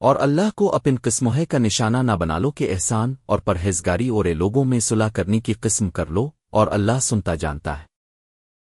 اور اللہ کو اپن قسمہ کا نشانہ نہ بنا لو کہ احسان اور پرہیزگاری اورے لوگوں میں صلاح کرنے کی قسم کر لو اور اللہ سنتا جانتا ہے۔